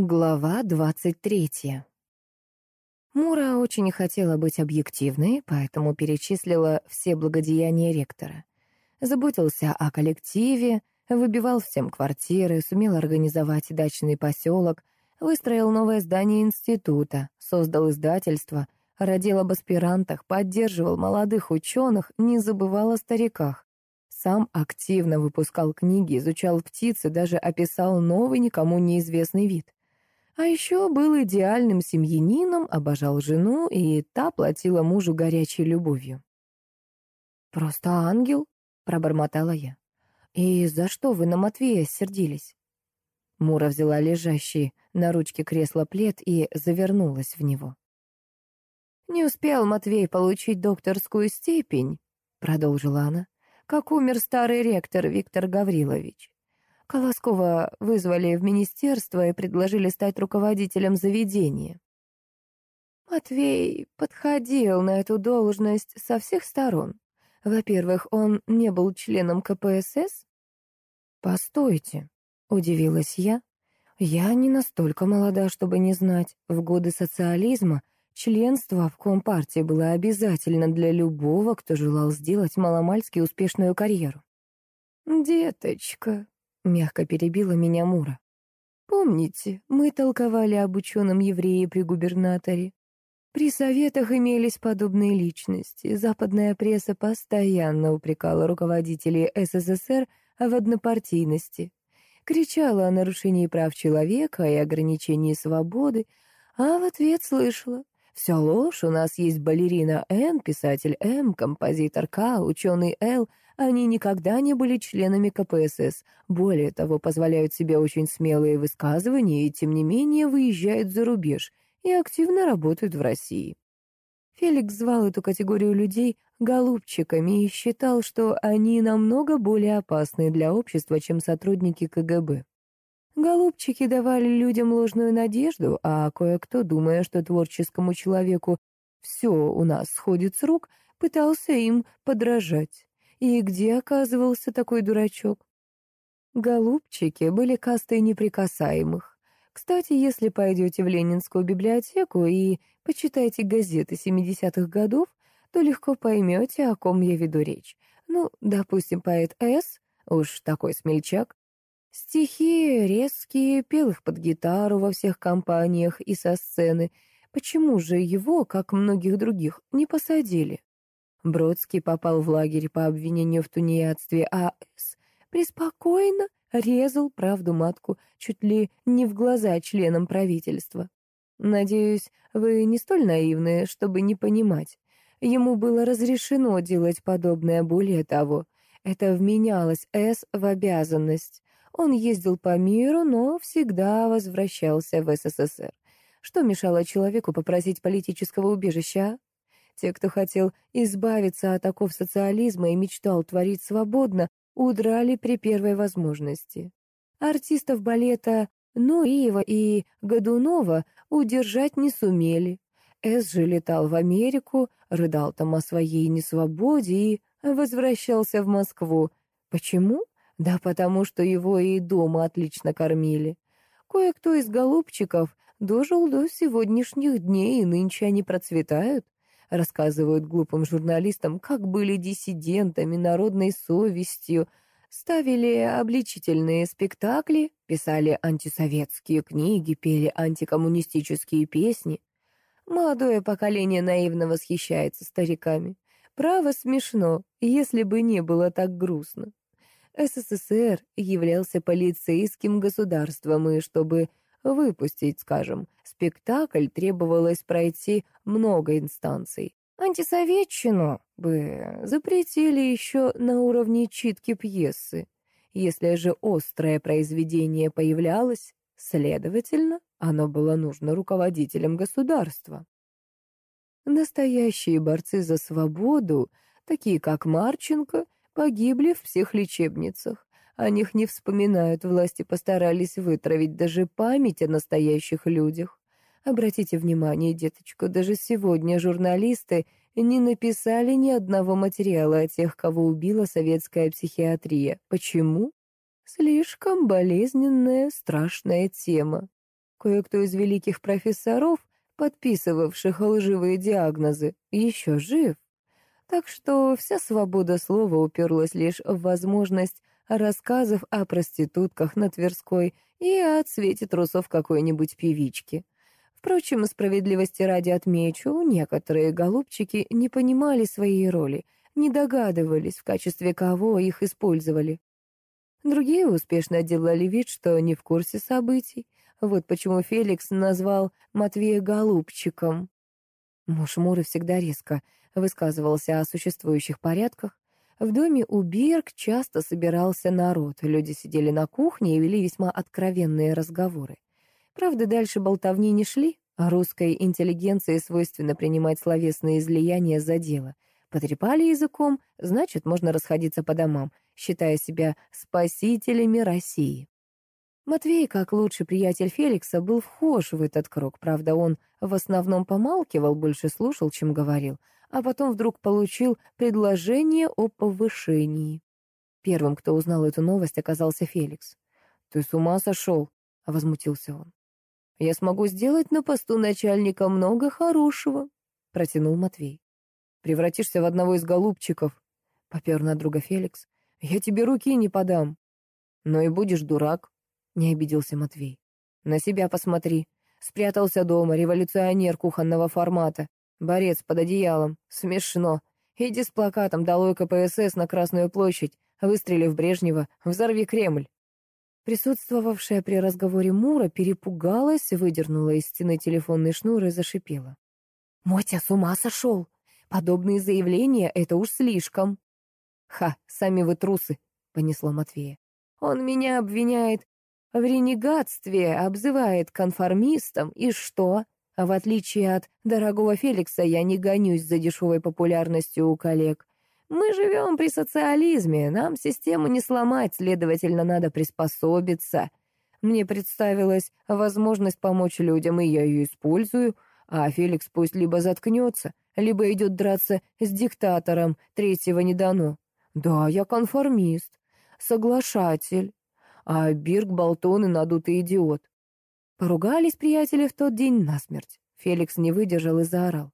Глава двадцать третья. Мура очень хотела быть объективной, поэтому перечислила все благодеяния ректора. Заботился о коллективе, выбивал всем квартиры, сумел организовать дачный поселок, выстроил новое здание института, создал издательство, родил об аспирантах, поддерживал молодых ученых, не забывал о стариках. Сам активно выпускал книги, изучал птицы, даже описал новый никому неизвестный вид. А еще был идеальным семьянином, обожал жену, и та платила мужу горячей любовью. «Просто ангел», — пробормотала я. «И за что вы на Матвея сердились?» Мура взяла лежащий на ручке кресла плед и завернулась в него. «Не успел Матвей получить докторскую степень», — продолжила она, «как умер старый ректор Виктор Гаврилович. Колоскова вызвали в министерство и предложили стать руководителем заведения. Матвей подходил на эту должность со всех сторон. Во-первых, он не был членом КПСС. «Постойте», — удивилась я. «Я не настолько молода, чтобы не знать. В годы социализма членство в Компартии было обязательно для любого, кто желал сделать маломальски успешную карьеру». «Деточка», Мягко перебила меня Мура. Помните, мы толковали об ученом еврее при губернаторе? При советах имелись подобные личности. Западная пресса постоянно упрекала руководителей СССР в однопартийности. Кричала о нарушении прав человека и ограничении свободы, а в ответ слышала. Все ложь, у нас есть балерина Н, писатель М, композитор К, ученый Л, они никогда не были членами КПСС. Более того, позволяют себе очень смелые высказывания и, тем не менее, выезжают за рубеж и активно работают в России. Феликс звал эту категорию людей «голубчиками» и считал, что они намного более опасны для общества, чем сотрудники КГБ. Голубчики давали людям ложную надежду, а кое-кто, думая, что творческому человеку все у нас сходит с рук, пытался им подражать. И где оказывался такой дурачок? Голубчики были кастой неприкасаемых. Кстати, если пойдете в Ленинскую библиотеку и почитаете газеты 70-х годов, то легко поймете, о ком я веду речь. Ну, допустим, поэт С, уж такой смельчак. Стихи резкие, пел их под гитару во всех компаниях и со сцены. Почему же его, как многих других, не посадили? Бродский попал в лагерь по обвинению в тунеядстве, а С. преспокойно резал правду матку чуть ли не в глаза членам правительства. Надеюсь, вы не столь наивны, чтобы не понимать. Ему было разрешено делать подобное, более того, это вменялось С в обязанность. Он ездил по миру, но всегда возвращался в СССР. Что мешало человеку попросить политического убежища? Те, кто хотел избавиться от оков социализма и мечтал творить свободно, удрали при первой возможности. Артистов балета Нуриева и Годунова удержать не сумели. Эс же летал в Америку, рыдал там о своей несвободе и возвращался в Москву. Почему? Да потому что его и дома отлично кормили. Кое-кто из голубчиков дожил до сегодняшних дней, и нынче они процветают рассказывают глупым журналистам, как были диссидентами, народной совестью, ставили обличительные спектакли, писали антисоветские книги, пели антикоммунистические песни. Молодое поколение наивно восхищается стариками. Право смешно, если бы не было так грустно. СССР являлся полицейским государством, и чтобы выпустить, скажем, спектакль, требовалось пройти много инстанций. Антисоветчину бы запретили еще на уровне читки пьесы. Если же острое произведение появлялось, следовательно, оно было нужно руководителям государства. Настоящие борцы за свободу, такие как Марченко, погибли в психлечебницах. О них не вспоминают, власти постарались вытравить даже память о настоящих людях. Обратите внимание, деточка, даже сегодня журналисты не написали ни одного материала о тех, кого убила советская психиатрия. Почему? Слишком болезненная, страшная тема. Кое-кто из великих профессоров, подписывавших лживые диагнозы, еще жив. Так что вся свобода слова уперлась лишь в возможность рассказов о проститутках на Тверской и о цвете трусов какой-нибудь певички. Впрочем, справедливости ради отмечу, некоторые голубчики не понимали своей роли, не догадывались, в качестве кого их использовали. Другие успешно делали вид, что не в курсе событий. Вот почему Феликс назвал Матвея голубчиком. Муж Муры всегда резко высказывался о существующих порядках. В доме у Бирк часто собирался народ, люди сидели на кухне и вели весьма откровенные разговоры. Правда, дальше болтовни не шли, а русской интеллигенции свойственно принимать словесные излияния за дело. Потрепали языком, значит, можно расходиться по домам, считая себя спасителями России. Матвей, как лучший приятель Феликса, был вхож в этот круг, правда, он в основном помалкивал, больше слушал, чем говорил, а потом вдруг получил предложение о повышении. Первым, кто узнал эту новость, оказался Феликс. «Ты с ума сошел?» — возмутился он. «Я смогу сделать на посту начальника много хорошего», — протянул Матвей. «Превратишься в одного из голубчиков», — попер на друга Феликс. «Я тебе руки не подам». «Но и будешь дурак», — не обиделся Матвей. «На себя посмотри. Спрятался дома, революционер кухонного формата. Борец под одеялом. Смешно. Иди с плакатом «Долой КПСС» на Красную площадь, выстрели в Брежнева, взорви Кремль. Присутствовавшая при разговоре Мура перепугалась, выдернула из стены телефонный шнур и зашипела. «Мотя с ума сошел! Подобные заявления — это уж слишком!» «Ха, сами вы трусы!» — понесло Матвея. «Он меня обвиняет в ренегатстве, обзывает конформистом, и что? А в отличие от дорогого Феликса, я не гонюсь за дешевой популярностью у коллег. Мы живем при социализме, нам систему не сломать, следовательно, надо приспособиться. Мне представилась возможность помочь людям, и я ее использую, а Феликс пусть либо заткнется, либо идет драться с диктатором, третьего не дано. Да, я конформист, соглашатель, а Бирк болтон и надутый идиот. Поругались приятели в тот день насмерть. Феликс не выдержал и заорал.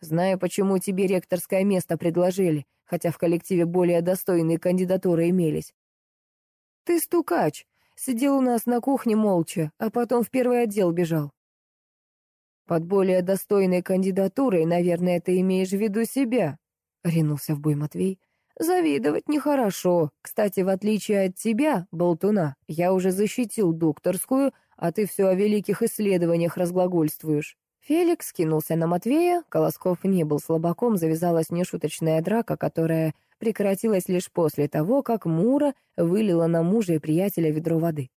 «Знаю, почему тебе ректорское место предложили хотя в коллективе более достойные кандидатуры имелись. Ты стукач, сидел у нас на кухне молча, а потом в первый отдел бежал. Под более достойной кандидатурой, наверное, ты имеешь в виду себя, ринулся в бой Матвей. Завидовать нехорошо. Кстати, в отличие от тебя, болтуна, я уже защитил докторскую, а ты все о великих исследованиях разглагольствуешь. Феликс кинулся на Матвея, Колосков не был слабаком, завязалась нешуточная драка, которая прекратилась лишь после того, как Мура вылила на мужа и приятеля ведро воды.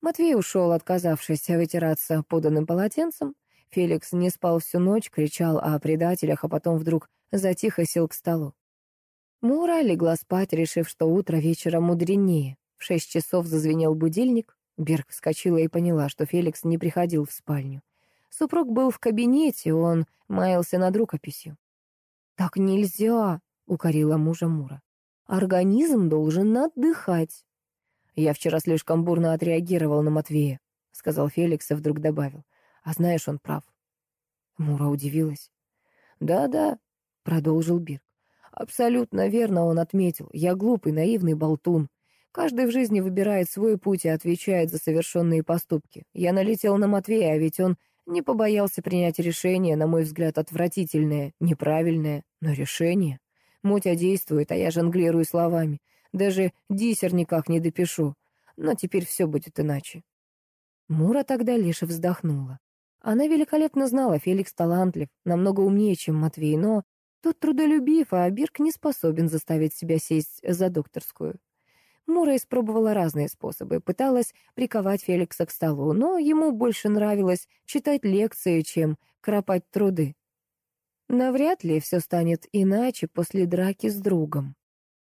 Матвей ушел, отказавшись вытираться поданным полотенцем. Феликс не спал всю ночь, кричал о предателях, а потом вдруг затихо сел к столу. Мура легла спать, решив, что утро вечера мудренее. В шесть часов зазвенел будильник. Берг вскочила и поняла, что Феликс не приходил в спальню. Супруг был в кабинете, он маялся над рукописью. «Так нельзя», — укорила мужа Мура. «Организм должен отдыхать». «Я вчера слишком бурно отреагировал на Матвея», — сказал Феликс и вдруг добавил. «А знаешь, он прав». Мура удивилась. «Да-да», — продолжил Бирк. «Абсолютно верно он отметил. Я глупый, наивный болтун. Каждый в жизни выбирает свой путь и отвечает за совершенные поступки. Я налетел на Матвея, а ведь он не побоялся принять решение, на мой взгляд, отвратительное, неправильное, но решение. Мотя действует, а я жонглирую словами. Даже диссер никак не допишу. Но теперь все будет иначе. Мура тогда лишь вздохнула. Она великолепно знала, Феликс талантлив, намного умнее, чем Матвей, но тот трудолюбив, а Бирк не способен заставить себя сесть за докторскую. Мура испробовала разные способы, пыталась приковать Феликса к столу, но ему больше нравилось читать лекции, чем кропать труды. Навряд ли все станет иначе после драки с другом.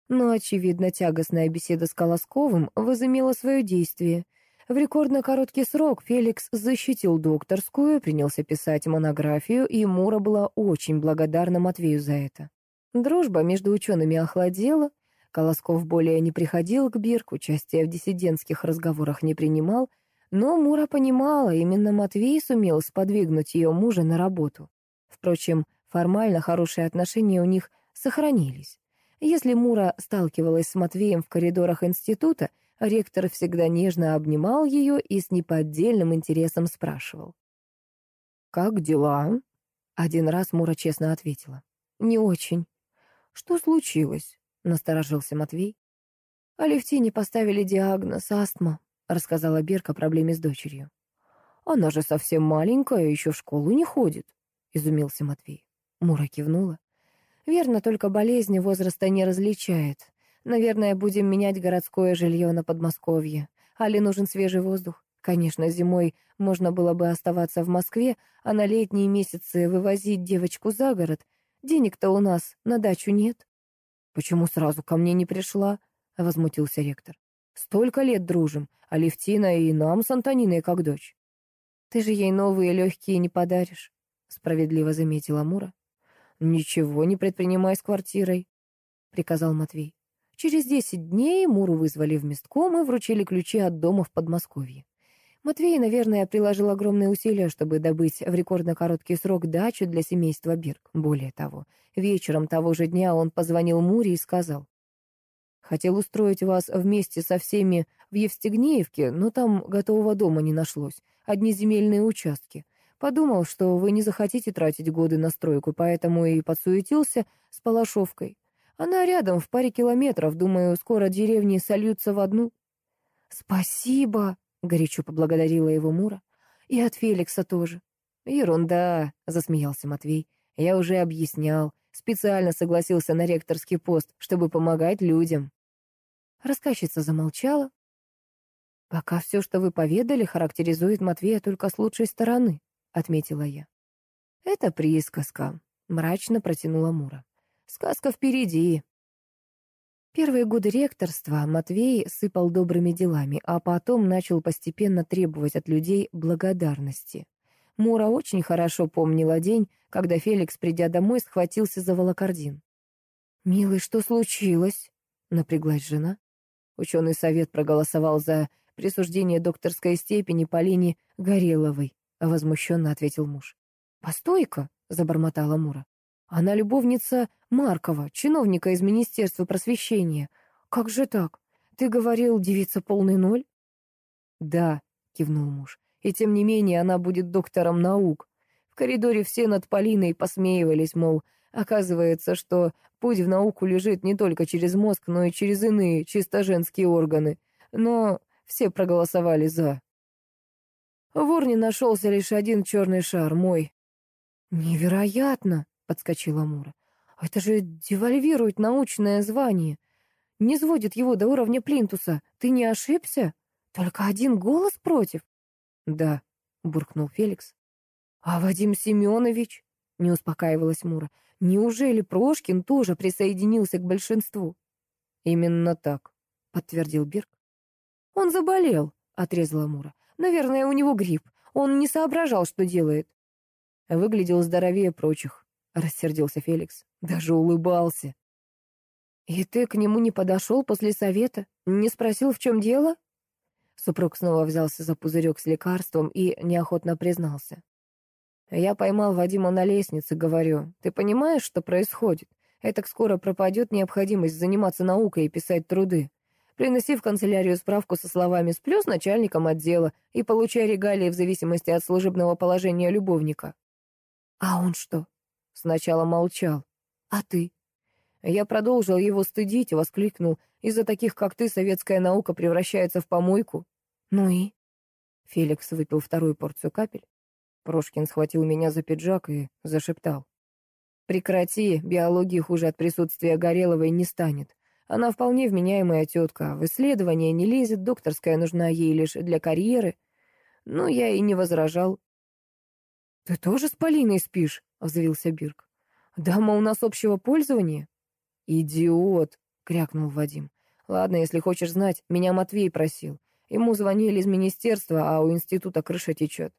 Но, очевидно, тягостная беседа с Колосковым возымела свое действие. В рекордно короткий срок Феликс защитил докторскую, принялся писать монографию, и Мура была очень благодарна Матвею за это. Дружба между учеными охладела, Колосков более не приходил к Бирк, участия в диссидентских разговорах не принимал, Но Мура понимала, именно Матвей сумел сподвигнуть ее мужа на работу. Впрочем, формально хорошие отношения у них сохранились. Если Мура сталкивалась с Матвеем в коридорах института, ректор всегда нежно обнимал ее и с неподдельным интересом спрашивал. «Как дела?» Один раз Мура честно ответила. «Не очень». «Что случилось?» — насторожился Матвей. «Алевтине поставили диагноз астма», — рассказала Берка о проблеме с дочерью. «Она же совсем маленькая, еще в школу не ходит», — изумился Матвей. Мура кивнула. «Верно, только болезни возраста не различает. Наверное, будем менять городское жилье на Подмосковье. Али нужен свежий воздух. Конечно, зимой можно было бы оставаться в Москве, а на летние месяцы вывозить девочку за город. Денег-то у нас на дачу нет». «Почему сразу ко мне не пришла?» — возмутился ректор. Столько лет дружим, а Левтина и нам с Антониной как дочь. Ты же ей новые легкие не подаришь, справедливо заметила Мура. Ничего не предпринимай с квартирой, приказал Матвей. Через десять дней Муру вызвали в местком и вручили ключи от дома в Подмосковье. Матвей, наверное, приложил огромные усилия, чтобы добыть в рекордно короткий срок дачу для семейства Бирк. Более того, вечером того же дня он позвонил Муре и сказал, Хотел устроить вас вместе со всеми в Евстигнеевке, но там готового дома не нашлось. Одни земельные участки. Подумал, что вы не захотите тратить годы на стройку, поэтому и подсуетился с Палашовкой. Она рядом, в паре километров. Думаю, скоро деревни сольются в одну. «Спасибо!» — горячо поблагодарила его Мура. «И от Феликса тоже». «Ерунда!» — засмеялся Матвей. «Я уже объяснял. Специально согласился на ректорский пост, чтобы помогать людям». Рассказчица замолчала. «Пока все, что вы поведали, характеризует Матвея только с лучшей стороны», — отметила я. «Это присказка», — мрачно протянула Мура. «Сказка впереди». Первые годы ректорства Матвей сыпал добрыми делами, а потом начал постепенно требовать от людей благодарности. Мура очень хорошо помнила день, когда Феликс, придя домой, схватился за волокордин. «Милый, что случилось?» — напряглась жена. Ученый совет проголосовал за присуждение докторской степени Полине Гореловой, возмущенно ответил муж. «Постой-ка», — забормотала Мура. «Она любовница Маркова, чиновника из Министерства просвещения. Как же так? Ты говорил, девица полный ноль?» «Да», — кивнул муж. «И тем не менее она будет доктором наук. В коридоре все над Полиной посмеивались, мол, Оказывается, что путь в науку лежит не только через мозг, но и через иные, чисто женские органы. Но все проголосовали «за». В урне нашелся лишь один черный шар, мой. «Невероятно!» — подскочила Мура. «Это же девальвирует научное звание. Не сводит его до уровня плинтуса. Ты не ошибся? Только один голос против?» «Да», — буркнул Феликс. «А Вадим Семенович?» — не успокаивалась Мура. Неужели Прошкин тоже присоединился к большинству? Именно так, подтвердил Бирк. Он заболел, отрезала Мура. Наверное, у него грипп. Он не соображал, что делает. Выглядел здоровее прочих, рассердился Феликс. Даже улыбался. «И ты к нему не подошел после совета? Не спросил, в чем дело?» Супруг снова взялся за пузырек с лекарством и неохотно признался. Я поймал Вадима на лестнице, говорю, ты понимаешь, что происходит? Этак скоро пропадет необходимость заниматься наукой и писать труды. Приноси в канцелярию справку со словами «сплю с начальником отдела» и получай регалии в зависимости от служебного положения любовника. А он что? Сначала молчал. А ты? Я продолжил его стыдить и воскликнул. Из-за таких, как ты, советская наука превращается в помойку. Ну и? Феликс выпил вторую порцию капель. Прошкин схватил меня за пиджак и зашептал. «Прекрати, биологии хуже от присутствия Гореловой не станет. Она вполне вменяемая тетка, в исследования не лезет, докторская нужна ей лишь для карьеры. Но я и не возражал». «Ты тоже с Полиной спишь?» — взвился Бирк. «Дама у нас общего пользования?» «Идиот!» — крякнул Вадим. «Ладно, если хочешь знать, меня Матвей просил. Ему звонили из министерства, а у института крыша течет.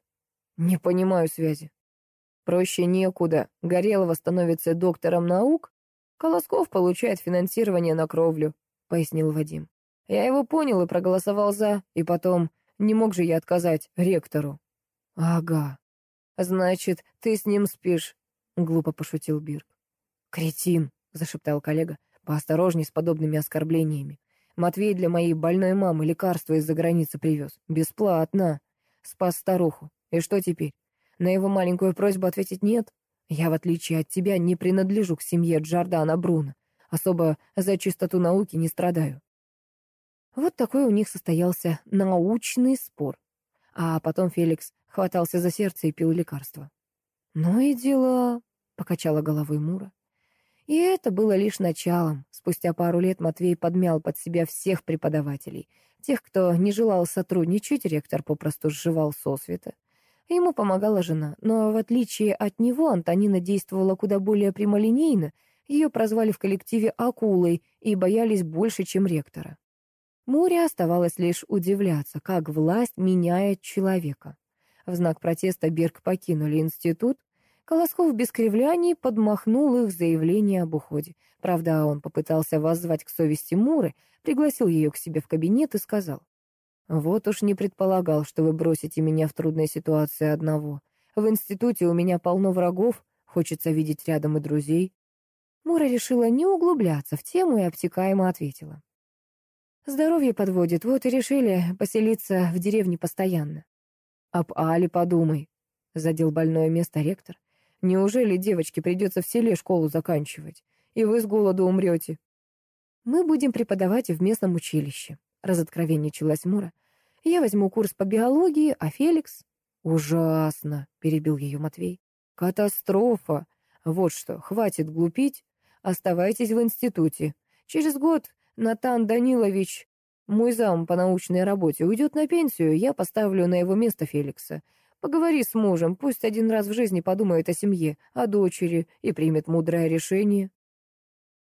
Не понимаю связи. Проще некуда. Горелова становится доктором наук, Колосков получает финансирование на кровлю, пояснил Вадим. Я его понял и проголосовал за, и потом Не мог же я отказать ректору. Ага. Значит, ты с ним спишь, глупо пошутил Бирк. Кретин, зашептал коллега, поосторожней с подобными оскорблениями. Матвей для моей больной мамы лекарства из-за границы привез. Бесплатно. Спас старуху. И что теперь? На его маленькую просьбу ответить нет? Я, в отличие от тебя, не принадлежу к семье Джордана Бруно. Особо за чистоту науки не страдаю. Вот такой у них состоялся научный спор. А потом Феликс хватался за сердце и пил лекарства. «Ну и дела», — покачала головой Мура. И это было лишь началом. Спустя пару лет Матвей подмял под себя всех преподавателей. Тех, кто не желал сотрудничать, ректор попросту сживал сосвета. Ему помогала жена, но в отличие от него Антонина действовала куда более прямолинейно, ее прозвали в коллективе «акулой» и боялись больше, чем ректора. Муре оставалось лишь удивляться, как власть меняет человека. В знак протеста Берг покинули институт. Колосков без кривляний подмахнул их заявление об уходе. Правда, он попытался воззвать к совести Муры, пригласил ее к себе в кабинет и сказал. Вот уж не предполагал, что вы бросите меня в трудной ситуации одного. В институте у меня полно врагов, хочется видеть рядом и друзей. Мура решила не углубляться в тему и обтекаемо ответила. Здоровье подводит, вот и решили поселиться в деревне постоянно. Об Али подумай, задел больное место ректор. Неужели девочке придется в селе школу заканчивать? И вы с голоду умрете. Мы будем преподавать в местном училище разоткровенничалась Мура. «Я возьму курс по биологии, а Феликс...» «Ужасно!» — перебил ее Матвей. «Катастрофа! Вот что, хватит глупить. Оставайтесь в институте. Через год Натан Данилович, мой зам по научной работе, уйдет на пенсию, я поставлю на его место Феликса. Поговори с мужем, пусть один раз в жизни подумает о семье, о дочери и примет мудрое решение».